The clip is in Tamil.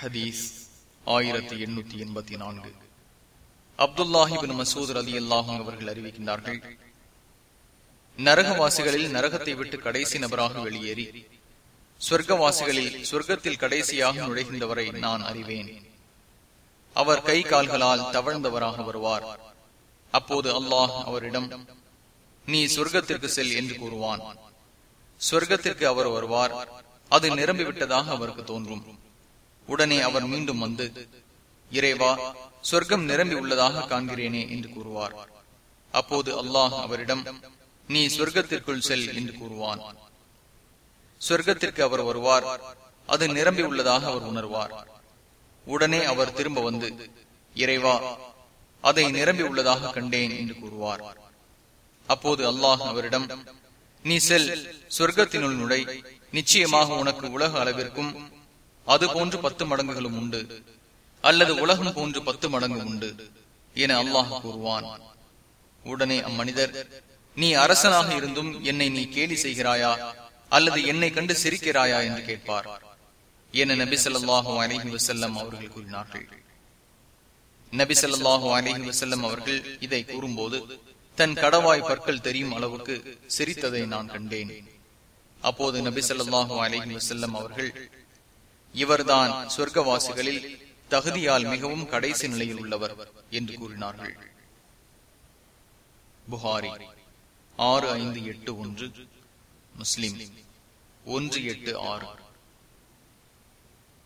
ஹதீஸ் ஆயிரத்தி எண்ணூத்தி எண்பத்தி நான்கு. அப்துல்லாஹிபின் மசூதர் அலி அல்லாஹும் அவர்கள் அறிவிக்கின்றார்கள் நரகவாசிகளில் நரகத்தை விட்டு கடைசி நபராக வெளியேறி சொர்க்கவாசிகளில் சொர்க்கத்தில் கடைசியாக நுழைகின்றவரை நான் அறிவேன். அவர் கை கால்களால் தவழ்ந்தவராக வருவார். அப்போது அல்லாஹ் அவரிடம் நீ சொர்க்கத்திற்கு செல் என்று கூறுவான். சொர்க்கத்திற்கு அவர் வருவார். அது நிரம்பிவிட்டதாக அவருக்கு தோன்றும். உடனே அவர் மீண்டும் வந்து இறைவா சொர்க்கம் நிரம்பி உள்ளதாக காண்கிறேனே என்று கூறுவார். அப்போது அல்லாஹ் அவரிடம் நீ சொர்க்கத்திற்குள் செல் என்று கூறுவான். சொர்க்கத்திற்கு அவர் வருவார். அது நிரம்பி உள்ளதாக அவர் உணர்வார். உடனே அவர் திரும்ப வந்து இறைவா அதை நிரம்பி உள்ளதாக கண்டேன் என்று கூறுவார். அப்போது அல்லாஹ் அவரிடம் நீ செல் சொர்க்கத்தினுள் நுழை. நிச்சயமாக உனக்கு உலக அளவிற்கும் அது போன்று பத்து மடங்குகளும் உண்டு. அல்லது உலகம் போன்று பத்து மடங்கு உண்டு என அல்லாஹ் கூறுவான். உடனே அம்மனிதர் நீ அரசனாக இருந்தும் என்னை நீ கேலி செய்கிறாயா? அல்லது என்னை கண்டு சிரிக்கிறாயா? என்று கேட்பார். என நபி சொல்லாஹு அலஹி வசல்லம் அவர்கள் கூறினார்கள். நபி சொல்லாஹு அலஹி வசல்லம் அவர்கள் இதை கூறும்போது தன் கடவாய் பற்கள் தெரியும் அளவுக்கு சிரித்ததை நான் கண்டேன். அப்போது நபி சொல்லாஹு அலஹி வசல்லம் அவர்கள் இவர்தான் சொர்க்கவாசிகளில் தகுதியால் மிகவும் கடைசி நிலையில் உள்ளவர் என்று கூறினார்கள். புகாரி ஆறு ஐந்து எட்டு ஒன்று முஸ்லிம் ஒன்று எட்டு ஆறு.